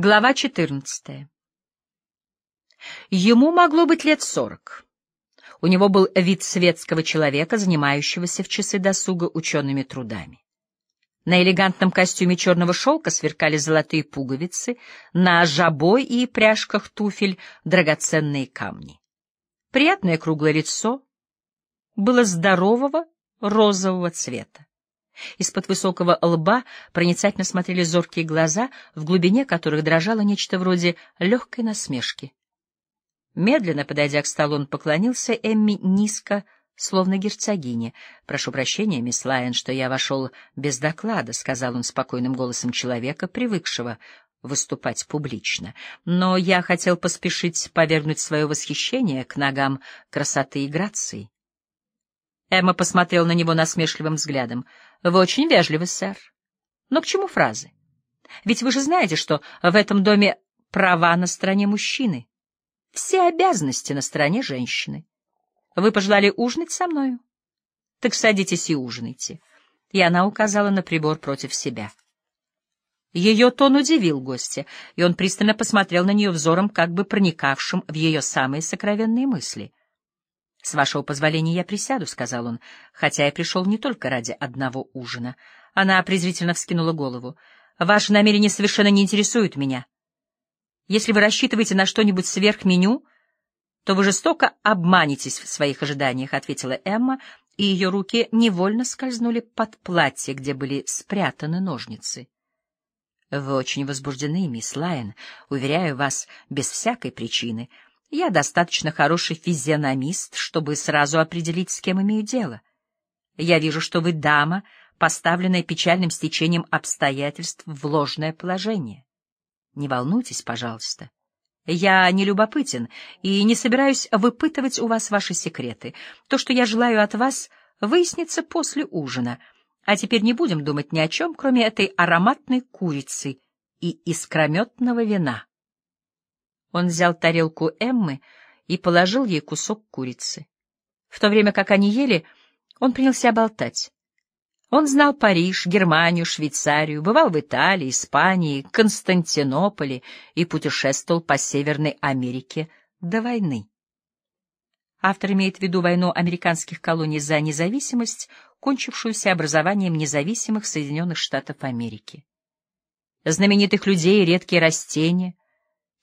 Глава 14. Ему могло быть лет сорок. У него был вид светского человека, занимающегося в часы досуга учеными трудами. На элегантном костюме черного шелка сверкали золотые пуговицы, на жабой и пряжках туфель драгоценные камни. Приятное круглое лицо было здорового розового цвета. Из-под высокого лба проницательно смотрели зоркие глаза, в глубине которых дрожало нечто вроде легкой насмешки. Медленно подойдя к столу, он поклонился Эмми низко, словно герцогине. — Прошу прощения, мисс Лайон, что я вошел без доклада, — сказал он спокойным голосом человека, привыкшего выступать публично. Но я хотел поспешить повергнуть свое восхищение к ногам красоты и грации. Эмма посмотрел на него насмешливым взглядом. — Вы очень вежливы, сэр. Но к чему фразы? Ведь вы же знаете, что в этом доме права на стороне мужчины. Все обязанности на стороне женщины. Вы пожелали ужинать со мною? Так садитесь и ужинайте. И она указала на прибор против себя. Ее тон удивил гостя, и он пристально посмотрел на нее взором, как бы проникавшим в ее самые сокровенные мысли — «С вашего позволения я присяду», — сказал он, хотя я пришел не только ради одного ужина. Она презрительно вскинула голову. «Ваши намерения совершенно не интересуют меня. Если вы рассчитываете на что-нибудь сверх меню, то вы жестоко обманетесь в своих ожиданиях», — ответила Эмма, и ее руки невольно скользнули под платье, где были спрятаны ножницы. «Вы очень возбуждены, мисс Лайон, уверяю вас, без всякой причины», я достаточно хороший физиономист, чтобы сразу определить, с кем имею дело. Я вижу, что вы дама, поставленная печальным стечением обстоятельств в ложное положение. Не волнуйтесь, пожалуйста. Я не любопытен и не собираюсь выпытывать у вас ваши секреты. То, что я желаю от вас, выяснится после ужина. А теперь не будем думать ни о чем, кроме этой ароматной курицы и искрометного вина. Он взял тарелку Эммы и положил ей кусок курицы. В то время как они ели, он принялся болтать. Он знал Париж, Германию, Швейцарию, бывал в Италии, Испании, Константинополе и путешествовал по Северной Америке до войны. Автор имеет в виду войну американских колоний за независимость, кончившуюся образованием независимых Соединенных Штатов Америки. Знаменитых людей и редкие растения —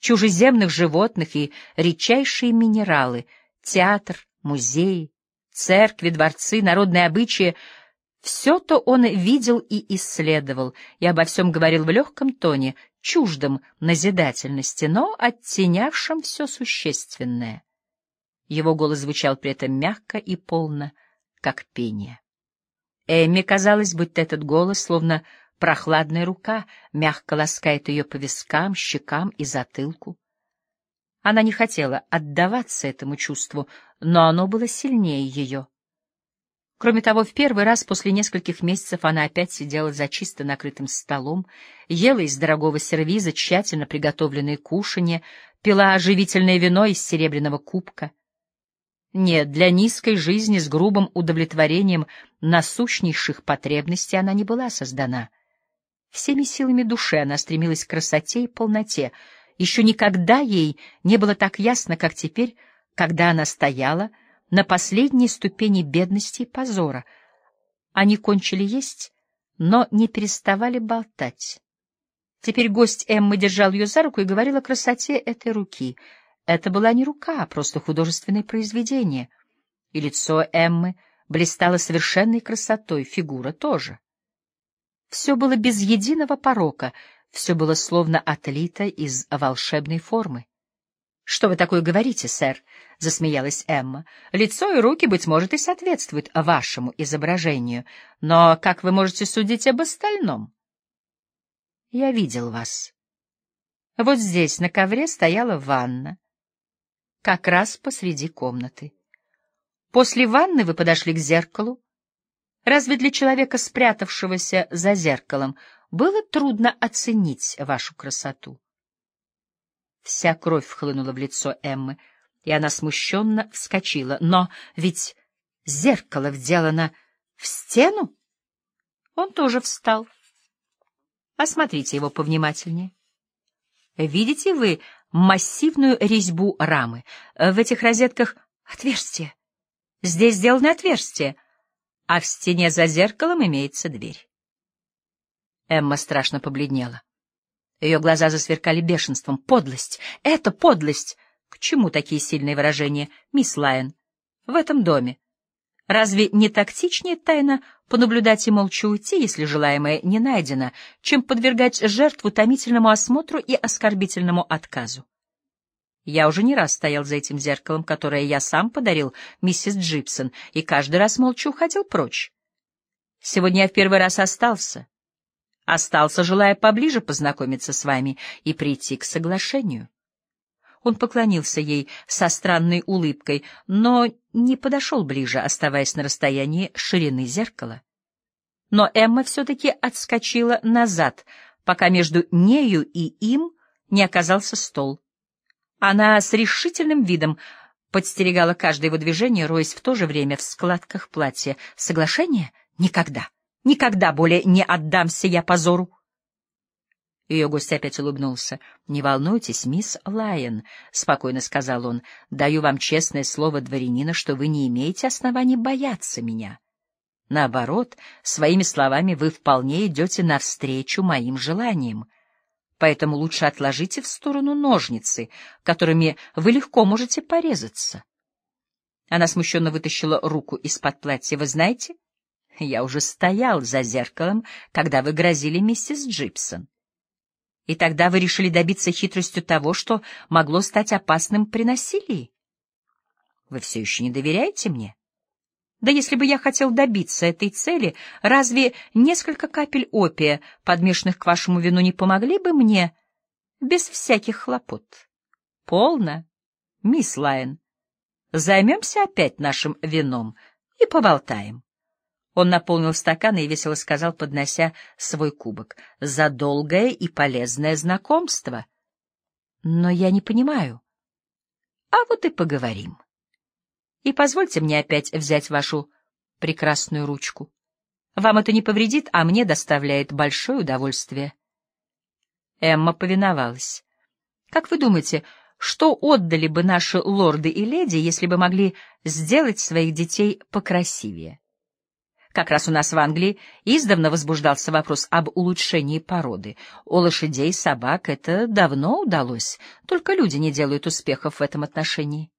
чужеземных животных и редчайшие минералы, театр, музеи, церкви, дворцы, народные обычаи — все то он видел и исследовал, и обо всем говорил в легком тоне, чуждом назидательности, но оттенявшем все существенное. Его голос звучал при этом мягко и полно, как пение. Эми казалось, будто этот голос, словно Прохладная рука мягко ласкает ее по вискам, щекам и затылку. Она не хотела отдаваться этому чувству, но оно было сильнее ее. Кроме того, в первый раз после нескольких месяцев она опять сидела за чисто накрытым столом, ела из дорогого сервиза тщательно приготовленные кушанья, пила оживительное вино из серебряного кубка. Нет, для низкой жизни с грубым удовлетворением насущнейших потребностей она не была создана. Всеми силами души она стремилась к красоте и полноте. Еще никогда ей не было так ясно, как теперь, когда она стояла на последней ступени бедности и позора. Они кончили есть, но не переставали болтать. Теперь гость Эммы держал ее за руку и говорил о красоте этой руки. Это была не рука, а просто художественное произведение. И лицо Эммы блистало совершенной красотой, фигура тоже. Все было без единого порока, все было словно отлито из волшебной формы. — Что вы такое говорите, сэр? — засмеялась Эмма. — Лицо и руки, быть может, и соответствуют вашему изображению, но как вы можете судить об остальном? — Я видел вас. Вот здесь на ковре стояла ванна, как раз посреди комнаты. После ванны вы подошли к зеркалу, Разве для человека, спрятавшегося за зеркалом, было трудно оценить вашу красоту? Вся кровь вхлынула в лицо Эммы, и она смущенно вскочила. Но ведь зеркало вделано в стену? Он тоже встал. Осмотрите его повнимательнее. Видите вы массивную резьбу рамы? В этих розетках отверстие. Здесь сделано отверстие, а в стене за зеркалом имеется дверь. Эмма страшно побледнела. Ее глаза засверкали бешенством. Подлость! Это подлость! К чему такие сильные выражения, мисс Лайон? В этом доме. Разве не тактичнее тайно понаблюдать и молча уйти, если желаемое не найдено, чем подвергать жертву томительному осмотру и оскорбительному отказу? Я уже не раз стоял за этим зеркалом, которое я сам подарил миссис Джипсон, и каждый раз молча уходил прочь. Сегодня я в первый раз остался. Остался, желая поближе познакомиться с вами и прийти к соглашению. Он поклонился ей со странной улыбкой, но не подошел ближе, оставаясь на расстоянии ширины зеркала. Но Эмма все-таки отскочила назад, пока между нею и им не оказался стол. Она с решительным видом подстерегала каждое его движение, роясь в то же время в складках платья. Соглашение? Никогда. Никогда более не отдамся я позору. Ее гость опять улыбнулся. — Не волнуйтесь, мисс Лайон, — спокойно сказал он. — Даю вам честное слово дворянина, что вы не имеете оснований бояться меня. Наоборот, своими словами вы вполне идете навстречу моим желаниям. Поэтому лучше отложите в сторону ножницы, которыми вы легко можете порезаться. Она смущенно вытащила руку из-под платья. — Вы знаете, я уже стоял за зеркалом, когда вы грозили миссис Джипсон. И тогда вы решили добиться хитростью того, что могло стать опасным при насилии? Вы все еще не доверяете мне? Да если бы я хотел добиться этой цели, разве несколько капель опия, подмешанных к вашему вину, не помогли бы мне без всяких хлопот? Полно, мисс Лайн. Займемся опять нашим вином и поболтаем. Он наполнил стакан и весело сказал, поднося свой кубок, — за долгое и полезное знакомство. Но я не понимаю. А вот и поговорим. И позвольте мне опять взять вашу прекрасную ручку. Вам это не повредит, а мне доставляет большое удовольствие. Эмма повиновалась. Как вы думаете, что отдали бы наши лорды и леди, если бы могли сделать своих детей покрасивее? Как раз у нас в Англии издавна возбуждался вопрос об улучшении породы. У лошадей собак это давно удалось, только люди не делают успехов в этом отношении.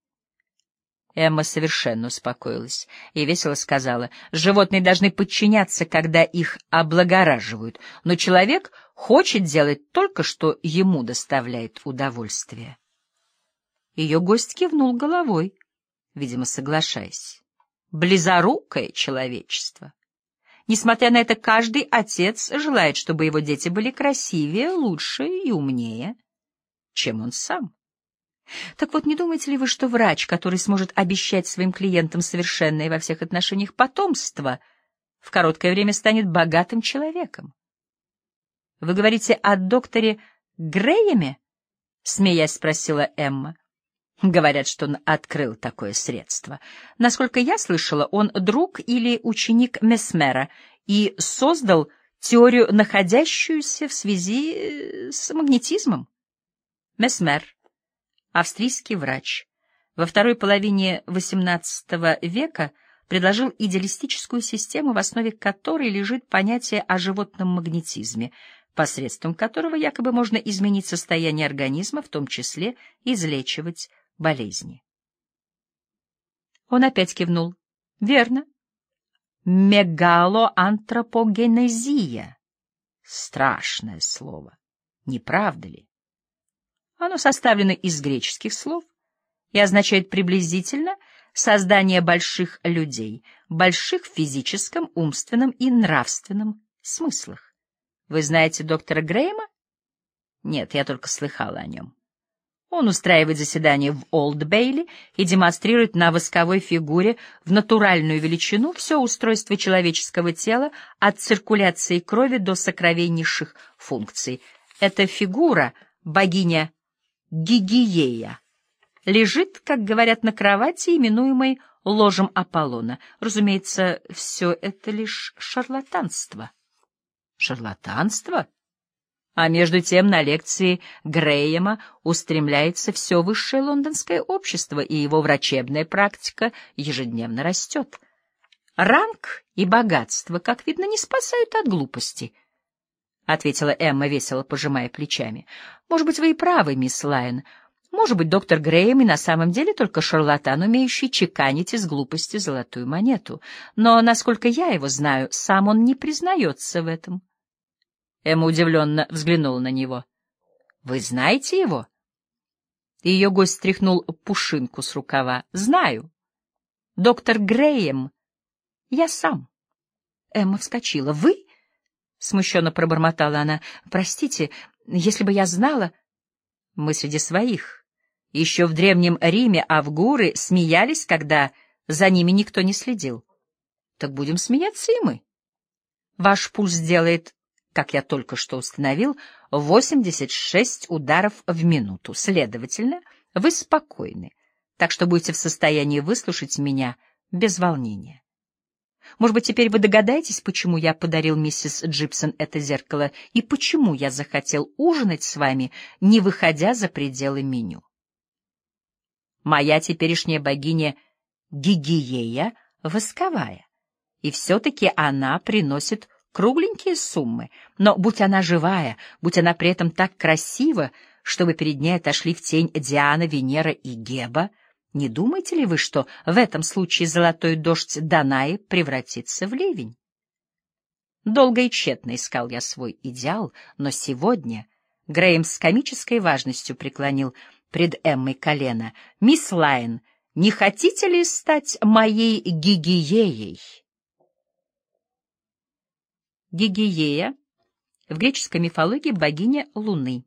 Эмма совершенно успокоилась и весело сказала, животные должны подчиняться, когда их облагораживают, но человек хочет делать только, что ему доставляет удовольствие. Ее гость кивнул головой, видимо, соглашаясь близорукое человечество. Несмотря на это, каждый отец желает, чтобы его дети были красивее, лучше и умнее, чем он сам. Так вот, не думаете ли вы, что врач, который сможет обещать своим клиентам совершенное во всех отношениях потомство, в короткое время станет богатым человеком? Вы говорите о докторе Грееме? — смеясь спросила Эмма. Говорят, что он открыл такое средство. Насколько я слышала, он друг или ученик Месмера и создал теорию, находящуюся в связи э, с магнетизмом. Месмер, австрийский врач, во второй половине XVIII века предложил идеалистическую систему, в основе которой лежит понятие о животном магнетизме, посредством которого якобы можно изменить состояние организма, в том числе излечивать болезни. Он опять кивнул. Верно. Мегалоантропогенезия. Страшное слово. Не правда ли? Оно составлено из греческих слов и означает приблизительно создание больших людей, больших в физическом, умственном и нравственном смыслах. Вы знаете доктора Грейма? Нет, я только слыхала о нем. Он устраивает заседание в Олд-Бейли и демонстрирует на восковой фигуре в натуральную величину все устройство человеческого тела от циркуляции крови до сокровеннейших функций. Эта фигура, богиня Гигиея, лежит, как говорят, на кровати, именуемой ложем Аполлона. Разумеется, все это лишь шарлатанство. Шарлатанство? А между тем на лекции Грэема устремляется все высшее лондонское общество, и его врачебная практика ежедневно растет. Ранг и богатство, как видно, не спасают от глупости, — ответила Эмма, весело пожимая плечами. — Может быть, вы и правы, мисс Лайн. Может быть, доктор Грэем и на самом деле только шарлатан, умеющий чеканить из глупости золотую монету. Но, насколько я его знаю, сам он не признается в этом. Эмма удивленно взглянула на него. — Вы знаете его? Ее гость стряхнул пушинку с рукава. — Знаю. Доктор Грэем. Я сам. Эмма вскочила. — Вы? — смущенно пробормотала она. — Простите, если бы я знала... Мы среди своих. Еще в Древнем Риме авгуры смеялись, когда за ними никто не следил. Так будем смеяться и мы. Ваш пульс делает как я только что установил, 86 ударов в минуту. Следовательно, вы спокойны, так что будете в состоянии выслушать меня без волнения. Может быть, теперь вы догадаетесь, почему я подарил миссис Джипсон это зеркало и почему я захотел ужинать с вами, не выходя за пределы меню. Моя теперешняя богиня Гигиея восковая, и все-таки она приносит кругленькие суммы, но будь она живая, будь она при этом так красива, чтобы перед ней отошли в тень Диана, Венера и Геба, не думаете ли вы, что в этом случае золотой дождь Данаи превратится в ливень? Долго и тщетно искал я свой идеал, но сегодня Грейм с комической важностью преклонил пред Эммой колено. «Мисс Лайн, не хотите ли стать моей гигиеей?» Гигиея в греческой мифологии богиня Луны.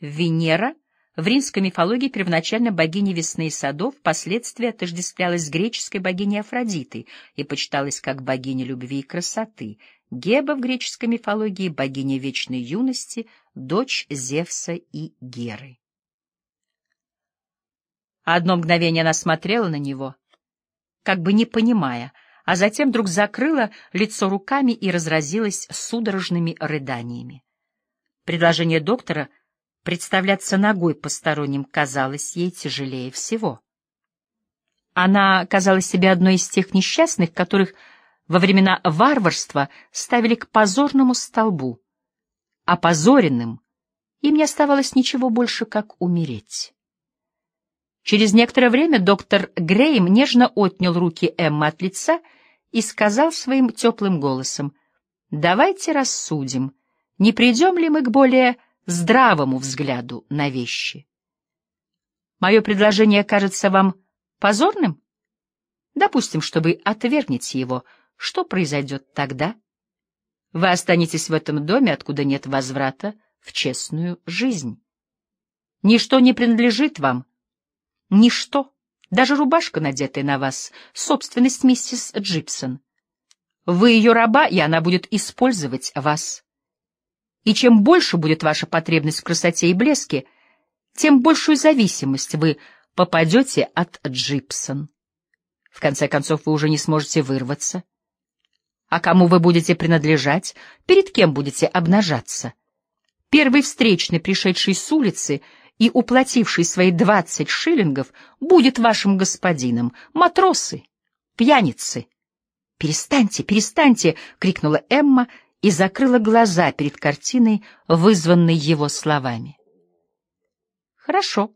Венера в римской мифологии первоначально богиня весны и садов, впоследствии отождествлялась с греческой богиней Афродитой и почиталась как богиня любви и красоты. Геба в греческой мифологии богиня вечной юности, дочь Зевса и Геры. Одно мгновение она смотрела на него, как бы не понимая — а затем вдруг закрыла лицо руками и разразилась судорожными рыданиями. Предложение доктора представляться ногой посторонним казалось ей тяжелее всего. Она казалась себе одной из тех несчастных, которых во времена варварства ставили к позорному столбу. Опозоренным им не оставалось ничего больше, как умереть. Через некоторое время доктор Грейм нежно отнял руки Эммы от лица и сказал своим теплым голосом, «Давайте рассудим, не придем ли мы к более здравому взгляду на вещи. Мое предложение кажется вам позорным? Допустим, что вы отвергнете его. Что произойдет тогда? Вы останетесь в этом доме, откуда нет возврата в честную жизнь. Ничто не принадлежит вам. Ничто. Даже рубашка, надетая на вас, — собственность миссис Джипсон. Вы ее раба, и она будет использовать вас. И чем больше будет ваша потребность в красоте и блеске, тем большую зависимость вы попадете от Джипсон. В конце концов, вы уже не сможете вырваться. А кому вы будете принадлежать, перед кем будете обнажаться? Первый встречный, пришедший с улицы — и уплативший свои двадцать шиллингов будет вашим господином. Матросы, пьяницы. «Перестаньте, перестаньте!» — крикнула Эмма и закрыла глаза перед картиной, вызванной его словами. «Хорошо,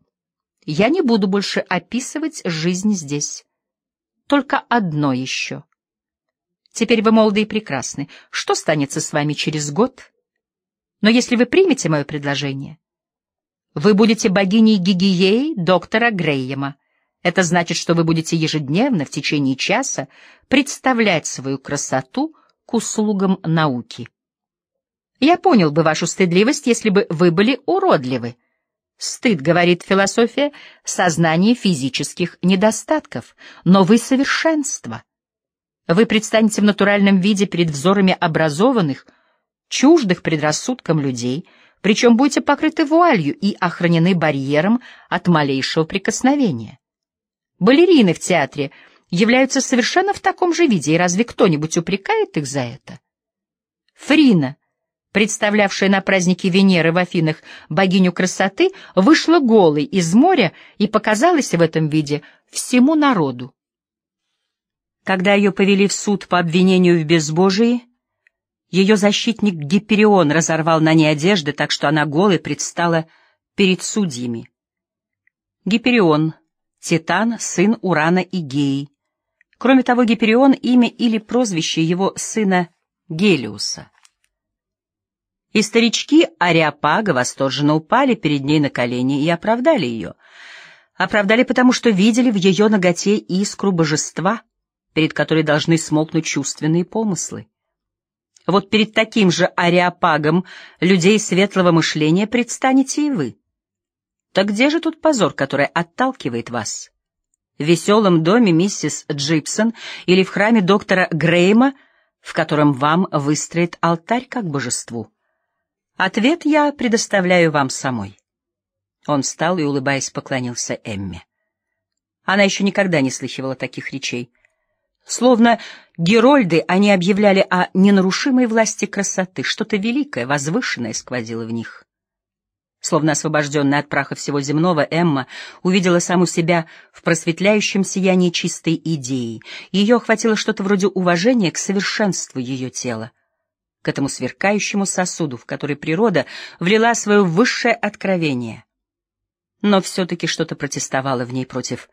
я не буду больше описывать жизнь здесь. Только одно еще. Теперь вы молоды и прекрасны. Что станется с вами через год? Но если вы примете мое предложение, вы будете богиней Гигией доктора Грейема. Это значит, что вы будете ежедневно в течение часа представлять свою красоту к услугам науки. Я понял бы вашу стыдливость, если бы вы были уродливы. Стыд, говорит философия, сознание физических недостатков, но вы совершенство. Вы предстанете в натуральном виде перед взорами образованных, чуждых предрассудкам людей — причем будете покрыты вуалью и охранены барьером от малейшего прикосновения. Балерины в театре являются совершенно в таком же виде, и разве кто-нибудь упрекает их за это? Фрина представлявшая на празднике Венеры в Афинах богиню красоты, вышла голой из моря и показалась в этом виде всему народу. Когда ее повели в суд по обвинению в безбожии, ее защитник Гиперион разорвал на ней одежды, так что она голой предстала перед судьями. Гиперион, Титан, сын Урана и Геи. Кроме того, Гиперион — имя или прозвище его сына Гелиуса. И старички Ариапага восторженно упали перед ней на колени и оправдали ее. Оправдали потому, что видели в ее ноготе искру божества, перед которой должны смолкнуть чувственные помыслы. Вот перед таким же Ариапагом людей светлого мышления предстанете и вы. Так где же тут позор, который отталкивает вас? В веселом доме миссис Джипсон или в храме доктора Грейма, в котором вам выстроит алтарь как божеству? Ответ я предоставляю вам самой. Он встал и, улыбаясь, поклонился Эмме. Она еще никогда не слыхивала таких речей. Словно герольды, они объявляли о ненарушимой власти красоты, что-то великое, возвышенное сквозило в них. Словно освобожденная от праха всего земного, Эмма увидела саму себя в просветляющем сиянии чистой идеи. Ее охватило что-то вроде уважения к совершенству ее тела к этому сверкающему сосуду, в который природа влила свое высшее откровение. Но все-таки что-то протестовало в ней против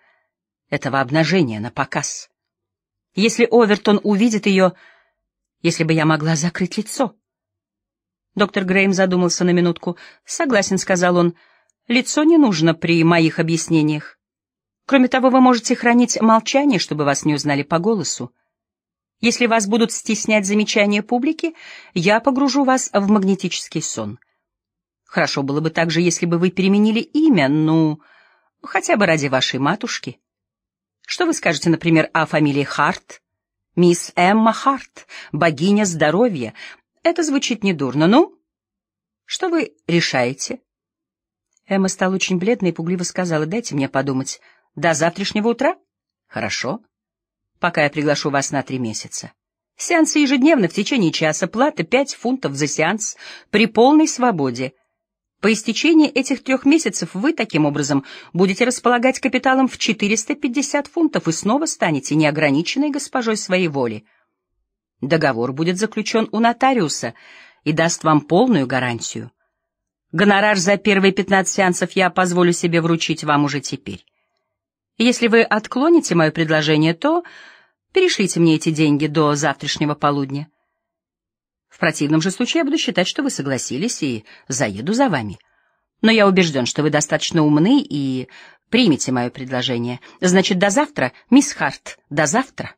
этого обнажения на показ. Если Овертон увидит ее, если бы я могла закрыть лицо. Доктор Грейм задумался на минутку. «Согласен», — сказал он, — «лицо не нужно при моих объяснениях. Кроме того, вы можете хранить молчание, чтобы вас не узнали по голосу. Если вас будут стеснять замечания публики, я погружу вас в магнетический сон. Хорошо было бы также, если бы вы переменили имя, ну, хотя бы ради вашей матушки. Что вы скажете, например, о фамилии Харт? Мисс Эмма Харт, богиня здоровья. Это звучит недурно. Ну, что вы решаете? Эмма стала очень бледной и пугливо сказала, дайте мне подумать. До завтрашнего утра? Хорошо пока я приглашу вас на три месяца. Сеансы ежедневно в течение часа, плата пять фунтов за сеанс при полной свободе. По истечении этих трех месяцев вы, таким образом, будете располагать капиталом в 450 фунтов и снова станете неограниченной госпожой своей воли. Договор будет заключен у нотариуса и даст вам полную гарантию. Гонорар за первые 15 сеансов я позволю себе вручить вам уже теперь. Если вы отклоните мое предложение, то перешлите мне эти деньги до завтрашнего полудня. В противном же случае я буду считать, что вы согласились, и заеду за вами. Но я убежден, что вы достаточно умны и примете мое предложение. Значит, до завтра, мисс Харт, до завтра.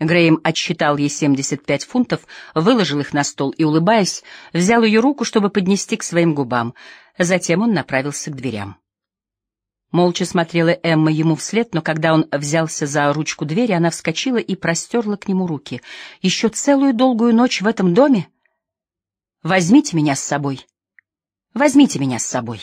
Грейм отсчитал ей 75 фунтов, выложил их на стол и, улыбаясь, взял ее руку, чтобы поднести к своим губам. Затем он направился к дверям. Молча смотрела Эмма ему вслед, но когда он взялся за ручку двери, она вскочила и простерла к нему руки. «Еще целую долгую ночь в этом доме? Возьмите меня с собой. Возьмите меня с собой».